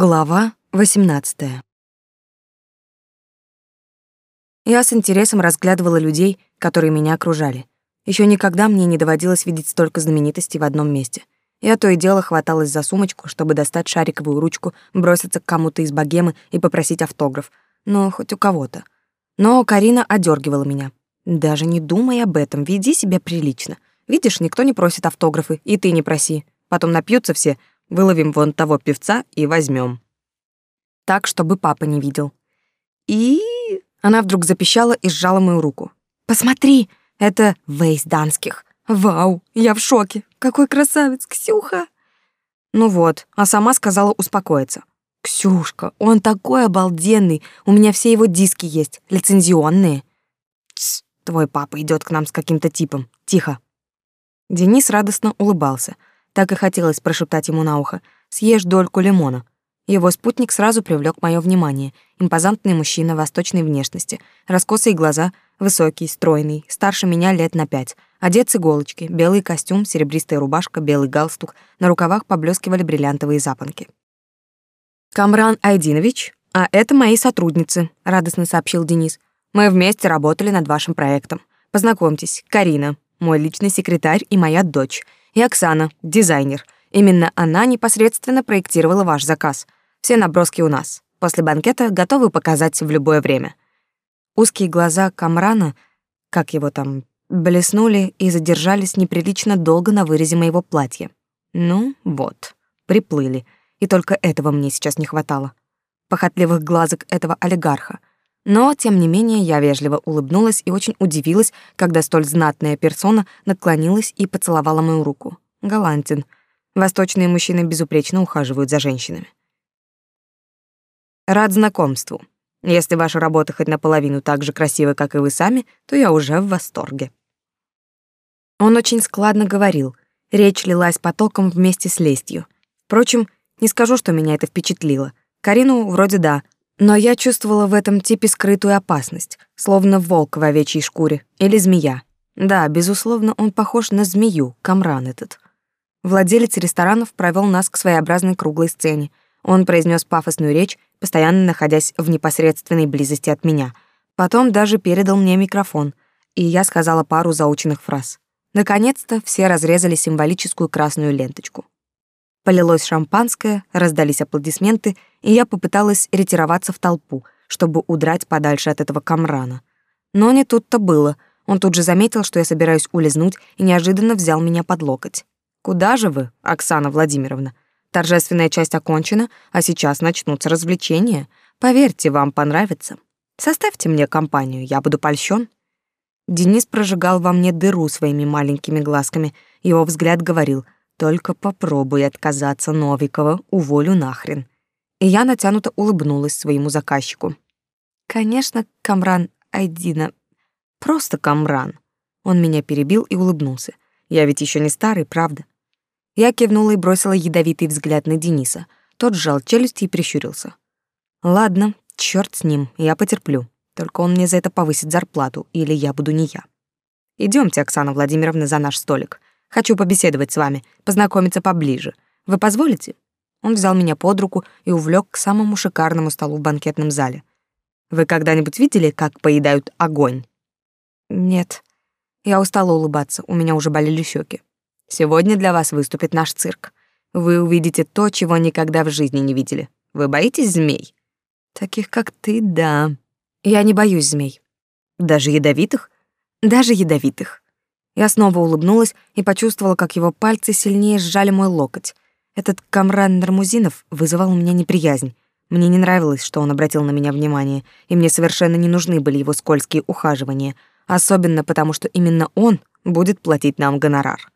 Глава 18. Я с интересом разглядывала людей, которые меня окружали. Еще никогда мне не доводилось видеть столько знаменитостей в одном месте. Я то и дело хваталась за сумочку, чтобы достать шариковую ручку, броситься к кому-то из богемы и попросить автограф. Ну, хоть у кого-то. Но Карина одергивала меня. Даже не думай об этом, веди себя прилично. Видишь, никто не просит автографы, и ты не проси. Потом напьются все, Выловим вон того певца и возьмем. Так, чтобы папа не видел. И она вдруг запищала и сжала мою руку. Посмотри, это Вейс Данских. Вау, я в шоке. Какой красавец, Ксюха. Ну вот, а сама сказала успокоиться. Ксюшка, он такой обалденный. У меня все его диски есть, лицензионные. Тс, твой папа идет к нам с каким-то типом. Тихо. Денис радостно улыбался. Так и хотелось прошептать ему на ухо «Съешь дольку лимона». Его спутник сразу привлек мое внимание. Импозантный мужчина восточной внешности, раскосые глаза, высокий, стройный, старше меня лет на пять, одет с иголочки, белый костюм, серебристая рубашка, белый галстук, на рукавах поблескивали бриллиантовые запонки. «Камран Айдинович, а это мои сотрудницы», — радостно сообщил Денис. «Мы вместе работали над вашим проектом. Познакомьтесь, Карина, мой личный секретарь и моя дочь — и Оксана, дизайнер. Именно она непосредственно проектировала ваш заказ. Все наброски у нас. После банкета готовы показать в любое время. Узкие глаза Камрана, как его там, блеснули и задержались неприлично долго на вырезе моего платья. Ну, вот, приплыли. И только этого мне сейчас не хватало. Похотливых глазок этого олигарха. Но, тем не менее, я вежливо улыбнулась и очень удивилась, когда столь знатная персона наклонилась и поцеловала мою руку. Галантин. Восточные мужчины безупречно ухаживают за женщинами. Рад знакомству. Если ваша работа хоть наполовину так же красива, как и вы сами, то я уже в восторге. Он очень складно говорил. Речь лилась потоком вместе с лестью. Впрочем, не скажу, что меня это впечатлило. Карину вроде да, но я чувствовала в этом типе скрытую опасность, словно волк в овечьей шкуре или змея. Да, безусловно, он похож на змею, Камран этот. Владелец ресторанов провел нас к своеобразной круглой сцене. Он произнес пафосную речь, постоянно находясь в непосредственной близости от меня. Потом даже передал мне микрофон, и я сказала пару заученных фраз. Наконец-то все разрезали символическую красную ленточку. Полилось шампанское, раздались аплодисменты, и я попыталась ретироваться в толпу, чтобы удрать подальше от этого камрана. Но не тут-то было. Он тут же заметил, что я собираюсь улизнуть, и неожиданно взял меня под локоть. «Куда же вы, Оксана Владимировна? Торжественная часть окончена, а сейчас начнутся развлечения. Поверьте, вам понравится. Составьте мне компанию, я буду польщен». Денис прожигал во мне дыру своими маленькими глазками. Его взгляд говорил — только попробуй отказаться, Новикова, уволю нахрен. И я натянуто улыбнулась своему заказчику. Конечно, Камран Айдина. Просто Камран. Он меня перебил и улыбнулся. Я ведь еще не старый, правда? Я кивнула и бросила ядовитый взгляд на Дениса. Тот сжал челюсти и прищурился. Ладно, черт с ним, я потерплю. Только он мне за это повысит зарплату, или я буду не я. Идемте, Оксана Владимировна, за наш столик. Хочу побеседовать с вами, познакомиться поближе. Вы позволите?» Он взял меня под руку и увлек к самому шикарному столу в банкетном зале. «Вы когда-нибудь видели, как поедают огонь?» «Нет». Я устала улыбаться, у меня уже болели щеки. «Сегодня для вас выступит наш цирк. Вы увидите то, чего никогда в жизни не видели. Вы боитесь змей?» «Таких, как ты, да. Я не боюсь змей». «Даже ядовитых?» «Даже ядовитых». Я снова улыбнулась и почувствовала, как его пальцы сильнее сжали мой локоть. Этот Камран Нармузинов вызывал у меня неприязнь. Мне не нравилось, что он обратил на меня внимание, и мне совершенно не нужны были его скользкие ухаживания, особенно потому, что именно он будет платить нам гонорар.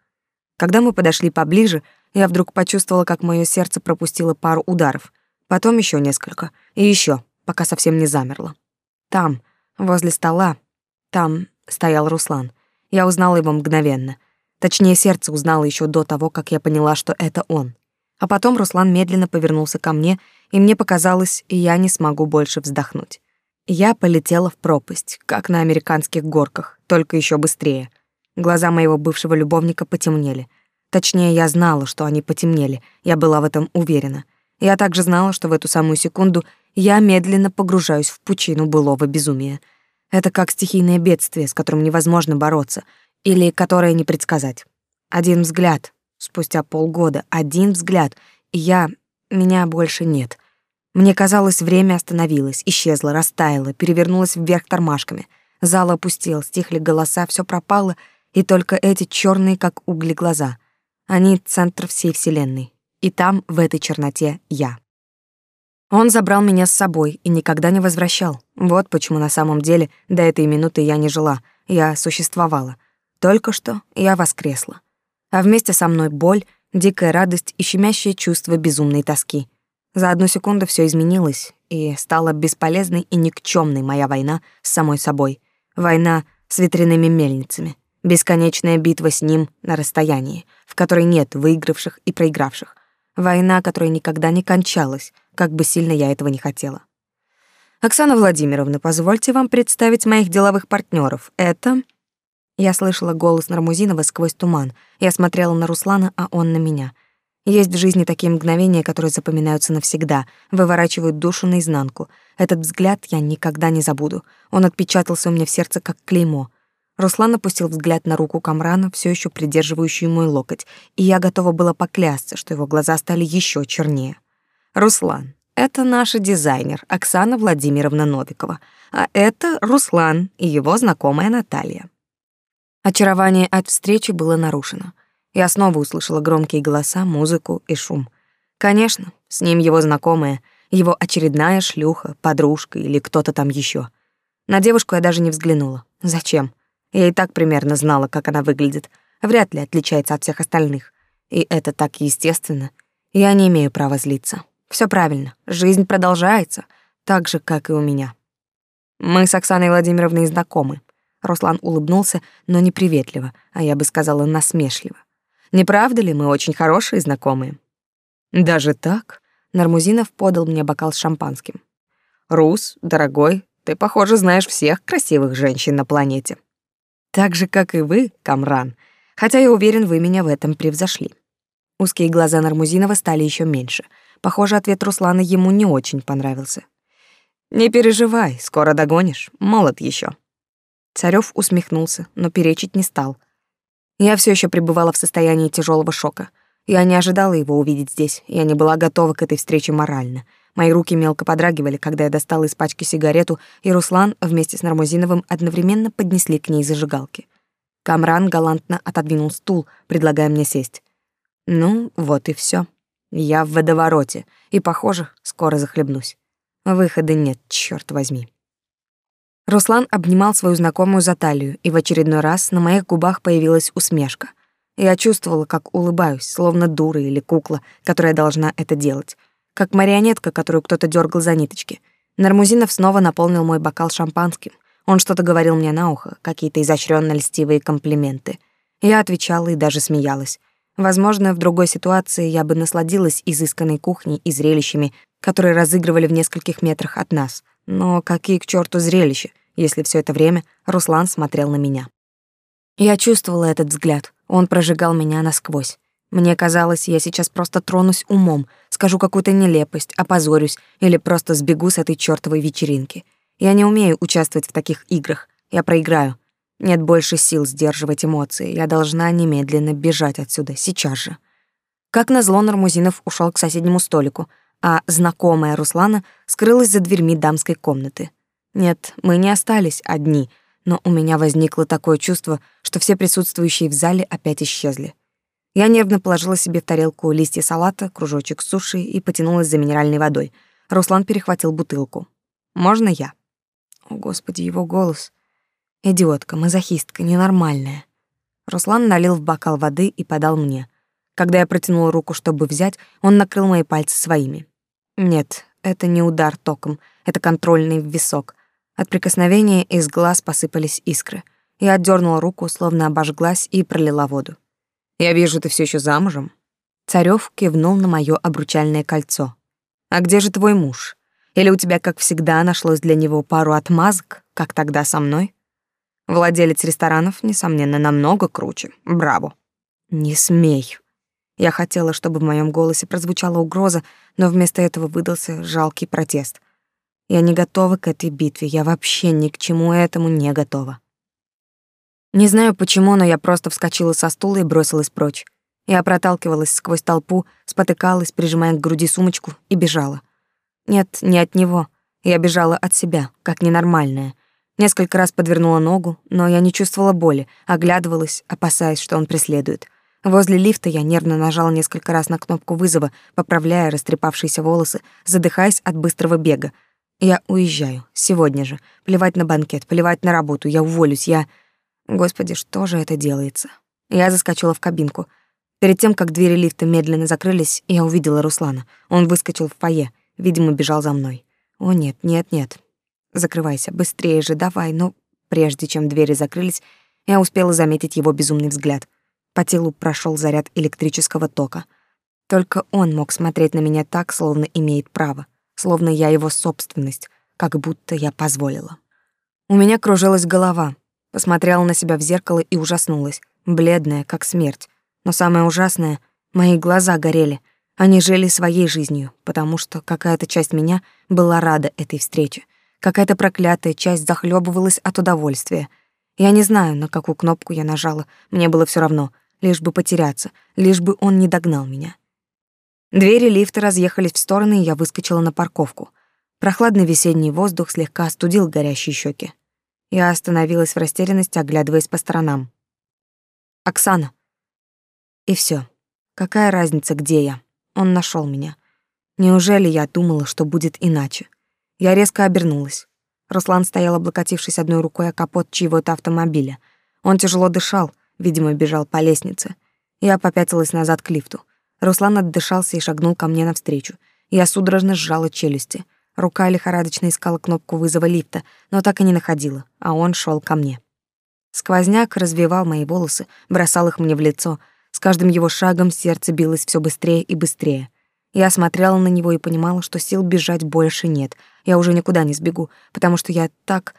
Когда мы подошли поближе, я вдруг почувствовала, как мое сердце пропустило пару ударов, потом еще несколько, и еще, пока совсем не замерло. Там, возле стола, там стоял Руслан — я узнала его мгновенно. Точнее, сердце узнало еще до того, как я поняла, что это он. А потом Руслан медленно повернулся ко мне, и мне показалось, я не смогу больше вздохнуть. Я полетела в пропасть, как на американских горках, только еще быстрее. Глаза моего бывшего любовника потемнели. Точнее, я знала, что они потемнели, я была в этом уверена. Я также знала, что в эту самую секунду я медленно погружаюсь в пучину былого безумия. Это как стихийное бедствие, с которым невозможно бороться, или которое не предсказать. Один взгляд, спустя полгода, один взгляд, и я... меня больше нет. Мне казалось, время остановилось, исчезло, растаяло, перевернулось вверх тормашками. Зал опустел, стихли голоса, все пропало, и только эти черные, как угли, глаза. Они — центр всей вселенной. И там, в этой черноте, я. Он забрал меня с собой и никогда не возвращал. Вот почему на самом деле до этой минуты я не жила, я существовала. Только что я воскресла. А вместе со мной боль, дикая радость и щемящее чувство безумной тоски. За одну секунду все изменилось, и стала бесполезной и никчемной моя война с самой собой. Война с ветряными мельницами. Бесконечная битва с ним на расстоянии, в которой нет выигравших и проигравших. Война, которая никогда не кончалась, как бы сильно я этого не хотела. Оксана Владимировна, позвольте вам представить моих деловых партнеров. Это Я слышала голос Нармузинова сквозь туман. Я смотрела на Руслана, а он на меня. Есть в жизни такие мгновения, которые запоминаются навсегда, выворачивают душу наизнанку. Этот взгляд я никогда не забуду. Он отпечатался у меня в сердце как клеймо. Руслан опустил взгляд на руку Камрана, все еще придерживающую мой локоть, и я готова была поклясться, что его глаза стали еще чернее. Руслан, это наша дизайнер Оксана Владимировна Новикова, а это Руслан и его знакомая Наталья. Очарование от встречи было нарушено. Я снова услышала громкие голоса, музыку и шум. Конечно, с ним его знакомая, его очередная шлюха, подружка или кто-то там еще. На девушку я даже не взглянула. Зачем? Я и так примерно знала, как она выглядит. Вряд ли отличается от всех остальных. И это так естественно. Я не имею права злиться. Все правильно. Жизнь продолжается, так же, как и у меня. Мы с Оксаной Владимировной знакомы. Руслан улыбнулся, но не приветливо, а я бы сказала насмешливо. Не правда ли мы очень хорошие знакомые? Даже так? Нармузинов подал мне бокал с шампанским. Рус, дорогой, ты, похоже, знаешь всех красивых женщин на планете. Так же, как и вы, Камран. Хотя я уверен, вы меня в этом превзошли. Узкие глаза Нармузинова стали еще меньше. Похоже, ответ Руслана ему не очень понравился. Не переживай, скоро догонишь, молод еще. Царев усмехнулся, но перечить не стал — я все еще пребывала в состоянии тяжелого шока. Я не ожидала его увидеть здесь, я не была готова к этой встрече морально. Мои руки мелко подрагивали, когда я достала из пачки сигарету, и Руслан вместе с Нармузиновым одновременно поднесли к ней зажигалки. Камран галантно отодвинул стул, предлагая мне сесть. Ну, вот и все. Я в водовороте, и, похоже, скоро захлебнусь. Выхода нет, черт возьми. Руслан обнимал свою знакомую за талию, и в очередной раз на моих губах появилась усмешка. Я чувствовала, как улыбаюсь, словно дура или кукла, которая должна это делать, как марионетка, которую кто-то дергал за ниточки. Нармузинов снова наполнил мой бокал шампанским. Он что-то говорил мне на ухо, какие-то изощренно льстивые комплименты. Я отвечала и даже смеялась. Возможно, в другой ситуации я бы насладилась изысканной кухней и зрелищами, которые разыгрывали в нескольких метрах от нас — но какие к черту зрелища, если все это время Руслан смотрел на меня. Я чувствовала этот взгляд, он прожигал меня насквозь. Мне казалось, я сейчас просто тронусь умом, скажу какую-то нелепость, опозорюсь или просто сбегу с этой чёртовой вечеринки. Я не умею участвовать в таких играх. Я проиграю. Нет больше сил сдерживать эмоции. Я должна немедленно бежать отсюда, сейчас же. Как назло, Нормузинов ушел к соседнему столику, а знакомая Руслана скрылась за дверьми дамской комнаты. Нет, мы не остались одни, но у меня возникло такое чувство, что все присутствующие в зале опять исчезли. Я нервно положила себе в тарелку листья салата, кружочек суши и потянулась за минеральной водой. Руслан перехватил бутылку. «Можно я?» О, Господи, его голос. Идиотка, мазохистка, ненормальная. Руслан налил в бокал воды и подал мне. Когда я протянула руку, чтобы взять, он накрыл мои пальцы своими. Нет, это не удар током, это контрольный висок. От прикосновения из глаз посыпались искры. Я отдернула руку, словно обожглась, и пролила воду. «Я вижу, ты все еще замужем?» Царев кивнул на мое обручальное кольцо. «А где же твой муж? Или у тебя, как всегда, нашлось для него пару отмазок, как тогда со мной?» Владелец ресторанов, несомненно, намного круче. Браво. «Не смей», Я хотела, чтобы в моем голосе прозвучала угроза, но вместо этого выдался жалкий протест. Я не готова к этой битве, я вообще ни к чему этому не готова. Не знаю почему, но я просто вскочила со стула и бросилась прочь. Я проталкивалась сквозь толпу, спотыкалась, прижимая к груди сумочку, и бежала. Нет, не от него. Я бежала от себя, как ненормальная. Несколько раз подвернула ногу, но я не чувствовала боли, оглядывалась, опасаясь, что он преследует. Возле лифта я нервно нажала несколько раз на кнопку вызова, поправляя растрепавшиеся волосы, задыхаясь от быстрого бега. Я уезжаю. Сегодня же. Плевать на банкет, плевать на работу. Я уволюсь. Я... Господи, что же это делается? Я заскочила в кабинку. Перед тем, как двери лифта медленно закрылись, я увидела Руслана. Он выскочил в фойе, видимо, бежал за мной. О нет, нет, нет. Закрывайся, быстрее же, давай. Но прежде чем двери закрылись, я успела заметить его безумный взгляд. По телу прошел заряд электрического тока. Только он мог смотреть на меня так, словно имеет право, словно я его собственность, как будто я позволила. У меня кружилась голова, Посмотрела на себя в зеркало и ужаснулась, бледная, как смерть. Но самое ужасное — мои глаза горели. Они жили своей жизнью, потому что какая-то часть меня была рада этой встрече. Какая-то проклятая часть захлебывалась от удовольствия. Я не знаю, на какую кнопку я нажала, мне было все равно, лишь бы потеряться, лишь бы он не догнал меня. Двери лифта разъехались в стороны, и я выскочила на парковку. Прохладный весенний воздух слегка остудил горящие щеки. Я остановилась в растерянности, оглядываясь по сторонам. «Оксана!» И все. Какая разница, где я? Он нашел меня. Неужели я думала, что будет иначе? Я резко обернулась. Руслан стоял, облокотившись одной рукой о капот чьего-то автомобиля. Он тяжело дышал, видимо, бежал по лестнице. Я попятилась назад к лифту. Руслан отдышался и шагнул ко мне навстречу. Я судорожно сжала челюсти. Рука лихорадочно искала кнопку вызова лифта, но так и не находила, а он шел ко мне. Сквозняк развивал мои волосы, бросал их мне в лицо. С каждым его шагом сердце билось все быстрее и быстрее. Я смотрела на него и понимала, что сил бежать больше нет. Я уже никуда не сбегу, потому что я так...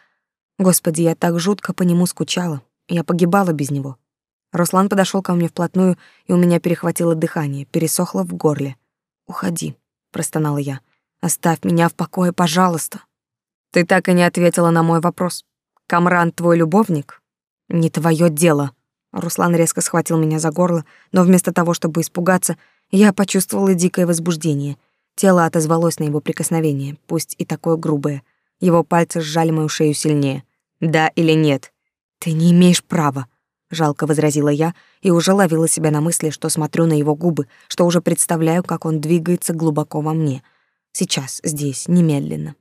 Господи, я так жутко по нему скучала. Я погибала без него. Руслан подошел ко мне вплотную, и у меня перехватило дыхание, пересохло в горле. «Уходи», — простонала я. Оставь меня в покое, пожалуйста. Ты так и не ответила на мой вопрос. Камран твой любовник? Не твое дело. Руслан резко схватил меня за горло, но вместо того, чтобы испугаться, я почувствовала дикое возбуждение. Тело отозвалось на его прикосновение, пусть и такое грубое. Его пальцы сжали мою шею сильнее. Да или нет? Ты не имеешь права, жалко возразила я и уже ловила себя на мысли, что смотрю на его губы, что уже представляю, как он двигается глубоко во мне. Сейчас, здесь, немедленно.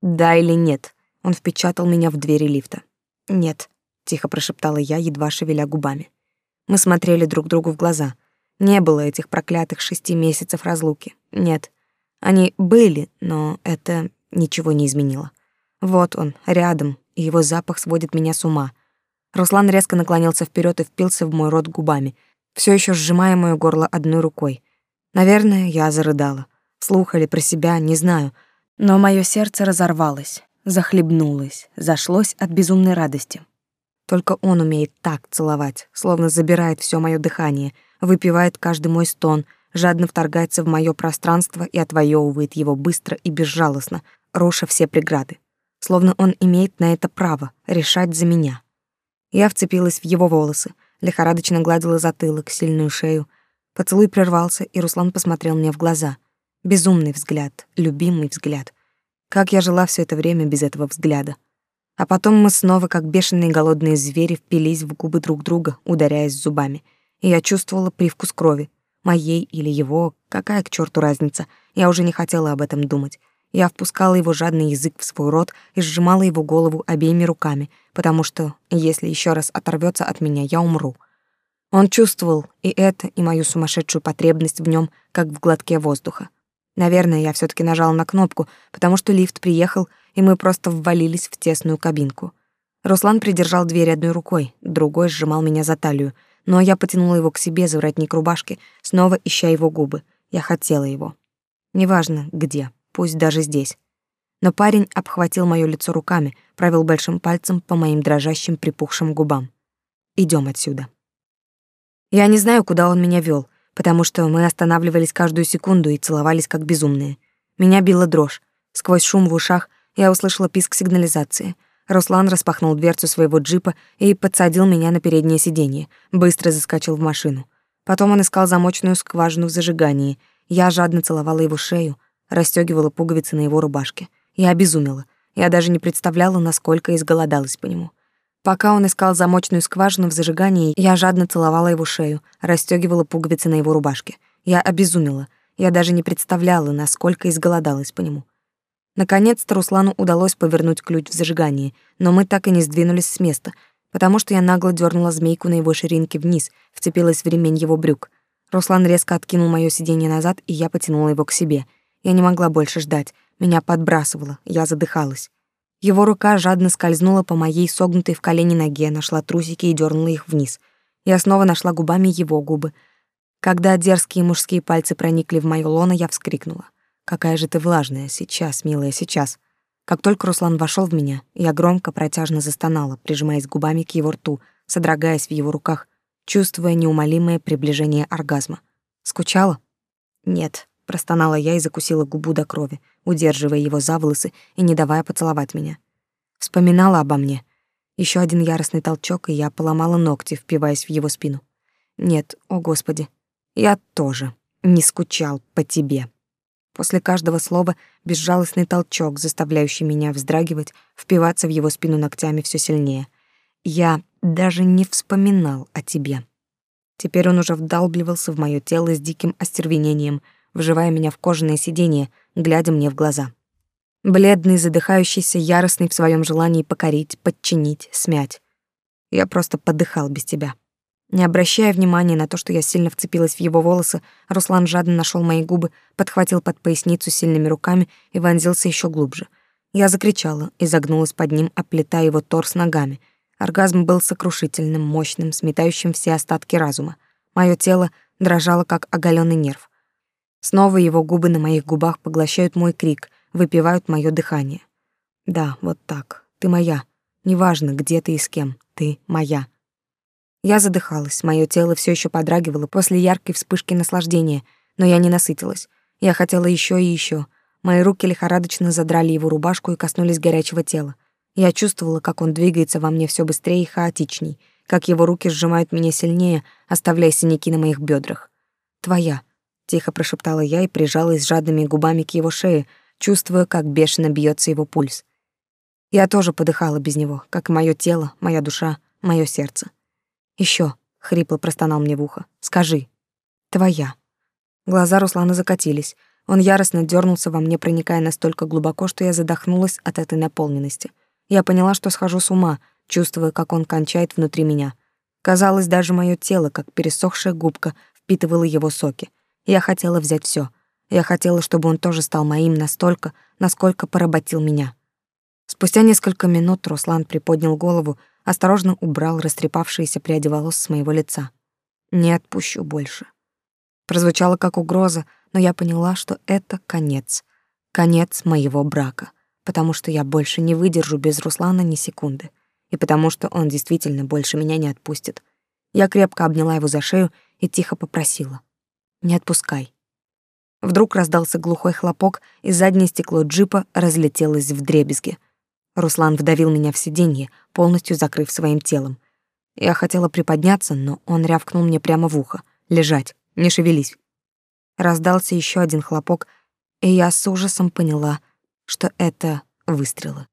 Да или нет? Он впечатал меня в двери лифта. Нет, тихо прошептала я, едва шевеля губами. Мы смотрели друг другу в глаза. Не было этих проклятых шести месяцев разлуки. Нет. Они были, но это ничего не изменило. Вот он, рядом, и его запах сводит меня с ума. Руслан резко наклонился вперед и впился в мой рот губами, все еще сжимая моё горло одной рукой. Наверное, я зарыдала вслух или про себя, не знаю, но мое сердце разорвалось, захлебнулось, зашлось от безумной радости. Только он умеет так целовать, словно забирает все мое дыхание, выпивает каждый мой стон, жадно вторгается в мое пространство и отвоевывает его быстро и безжалостно, руша все преграды. Словно он имеет на это право решать за меня. Я вцепилась в его волосы, лихорадочно гладила затылок, сильную шею. Поцелуй прервался, и Руслан посмотрел мне в глаза. Безумный взгляд, любимый взгляд. Как я жила все это время без этого взгляда. А потом мы снова, как бешеные голодные звери, впились в губы друг друга, ударяясь зубами. И я чувствовала привкус крови. Моей или его, какая к черту разница. Я уже не хотела об этом думать. Я впускала его жадный язык в свой рот и сжимала его голову обеими руками, потому что, если еще раз оторвется от меня, я умру. Он чувствовал и это, и мою сумасшедшую потребность в нем, как в глотке воздуха. Наверное, я все таки нажала на кнопку, потому что лифт приехал, и мы просто ввалились в тесную кабинку. Руслан придержал дверь одной рукой, другой сжимал меня за талию, но я потянула его к себе за воротник рубашки, снова ища его губы. Я хотела его. Неважно, где, пусть даже здесь. Но парень обхватил моё лицо руками, провел большим пальцем по моим дрожащим припухшим губам. Идем отсюда. Я не знаю, куда он меня вел, потому что мы останавливались каждую секунду и целовались как безумные. Меня била дрожь. Сквозь шум в ушах я услышала писк сигнализации. Руслан распахнул дверцу своего джипа и подсадил меня на переднее сиденье, быстро заскочил в машину. Потом он искал замочную скважину в зажигании. Я жадно целовала его шею, расстёгивала пуговицы на его рубашке. Я обезумела. Я даже не представляла, насколько изголодалась по нему. Пока он искал замочную скважину в зажигании, я жадно целовала его шею, расстёгивала пуговицы на его рубашке. Я обезумела. Я даже не представляла, насколько изголодалась по нему. Наконец-то Руслану удалось повернуть ключ в зажигании, но мы так и не сдвинулись с места, потому что я нагло дернула змейку на его ширинке вниз, вцепилась в ремень его брюк. Руслан резко откинул моё сиденье назад, и я потянула его к себе. Я не могла больше ждать. Меня подбрасывало, я задыхалась. Его рука жадно скользнула по моей согнутой в колени ноге, нашла трусики и дернула их вниз. Я снова нашла губами его губы. Когда дерзкие мужские пальцы проникли в моё лоно, я вскрикнула. Какая же ты влажная сейчас, милая, сейчас. Как только Руслан вошел в меня, я громко протяжно застонала, прижимаясь губами к его рту, содрогаясь в его руках, чувствуя неумолимое приближение оргазма. Скучала? Нет, простонала я и закусила губу до крови, удерживая его за волосы и не давая поцеловать меня. Вспоминала обо мне. Еще один яростный толчок, и я поломала ногти, впиваясь в его спину. Нет, о господи, я тоже не скучал по тебе. После каждого слова безжалостный толчок, заставляющий меня вздрагивать, впиваться в его спину ногтями все сильнее. Я даже не вспоминал о тебе. Теперь он уже вдалбливался в мое тело с диким остервенением, вживая меня в кожаное сиденье, глядя мне в глаза. Бледный, задыхающийся, яростный в своем желании покорить, подчинить, смять. Я просто подыхал без тебя. Не обращая внимания на то, что я сильно вцепилась в его волосы, Руслан жадно нашел мои губы, подхватил под поясницу сильными руками и вонзился еще глубже. Я закричала и загнулась под ним, оплетая его торс ногами. Оргазм был сокрушительным, мощным, сметающим все остатки разума. Мое тело дрожало, как оголенный нерв. Снова его губы на моих губах поглощают мой крик, выпивают мое дыхание. Да, вот так. Ты моя. Неважно, где ты и с кем. Ты моя. Я задыхалась, мое тело все еще подрагивало после яркой вспышки наслаждения, но я не насытилась. Я хотела еще и еще. Мои руки лихорадочно задрали его рубашку и коснулись горячего тела. Я чувствовала, как он двигается во мне все быстрее и хаотичней, как его руки сжимают меня сильнее, оставляя синяки на моих бедрах. «Твоя», — тихо прошептала я и прижалась жадными губами к его шее, чувствуя, как бешено бьется его пульс. Я тоже подыхала без него, как мое тело, моя душа, мое сердце. Еще, хрипло простонал мне в ухо. Скажи. Твоя. Глаза Руслана закатились. Он яростно дернулся во мне, проникая настолько глубоко, что я задохнулась от этой наполненности. Я поняла, что схожу с ума, чувствуя, как он кончает внутри меня. Казалось, даже мое тело, как пересохшая губка, впитывало его соки. Я хотела взять все. Я хотела, чтобы он тоже стал моим настолько, насколько поработил меня. Спустя несколько минут Руслан приподнял голову, осторожно убрал растрепавшиеся пряди волос с моего лица. «Не отпущу больше». Прозвучало как угроза, но я поняла, что это конец. Конец моего брака, потому что я больше не выдержу без Руслана ни секунды, и потому что он действительно больше меня не отпустит. Я крепко обняла его за шею и тихо попросила. «Не отпускай». Вдруг раздался глухой хлопок, и заднее стекло джипа разлетелось в дребезги. Руслан вдавил меня в сиденье, полностью закрыв своим телом. Я хотела приподняться, но он рявкнул мне прямо в ухо. «Лежать, не шевелись». Раздался еще один хлопок, и я с ужасом поняла, что это выстрелы.